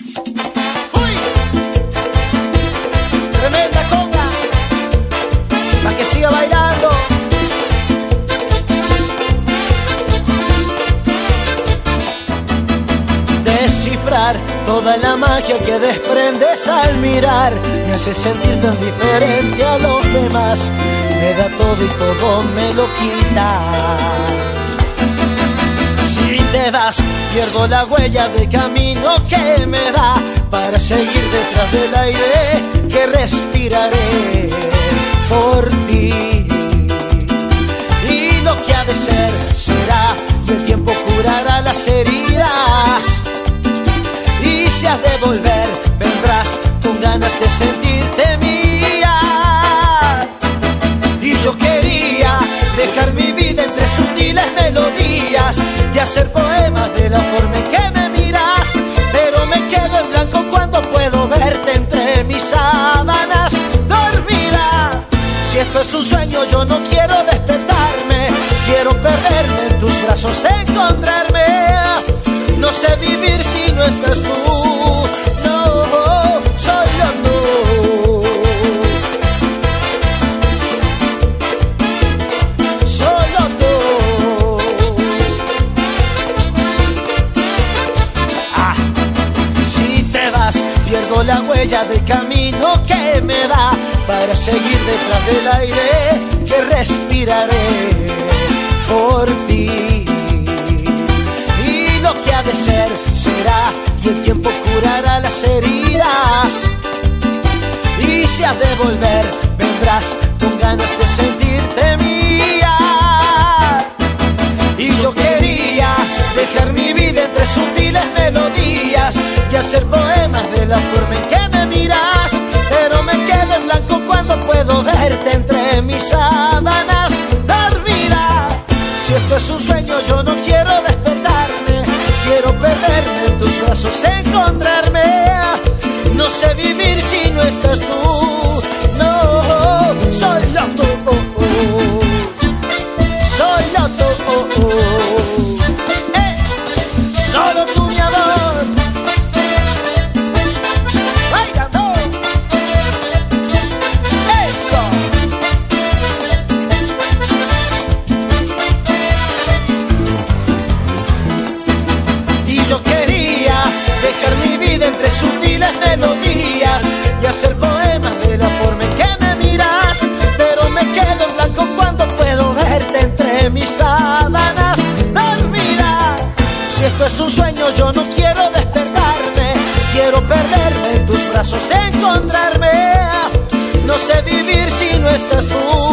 ¡Uy! Tremenda conga, para que siga bailando. Descifrar toda la magia que desprendes al mirar me hace sentir tan diferente a los demás. Me da todo y todo me lo quita. Te vas, pierdo la huella del camino que me da para seguir detrás del aire que respiraré por ti. Y lo que ha de ser será y el tiempo curará las heridas. Y si has de volver, hacer poemas de la forma en que me miras. Pero me quedo en blanco cuando puedo verte entre mis sábanas dormida. Si esto es un sueño, yo no quiero despertarme. Quiero perderme en tus brazos, encontrarme. No sé vivir si no estás tú. La huella del camino que me da para seguir detrás del aire que respiraré por ti. Y lo que ha de ser será y el tiempo curará las heridas. Y si has de volver, vendrás con ganas de sentirte mía. Y yo quería dejar mi vida entre sutiles melodías y hacer poemas de la forma en que me miras. Pero me quedo en blanco cuando puedo verte entre mis sábanas dormida. Si esto es un sueño, yo no quiero despertarme. Quiero perderme tus brazos, encontrarme. No sé vida entre sutiles melodías y hacer poemas de la forma en que me miras. Pero me quedo en blanco cuando puedo verte entre mis sábanas dormida. Si esto es un sueño, yo no quiero despertarme. Quiero perderme en tus brazos, encontrarme. No sé vivir si no estás tú.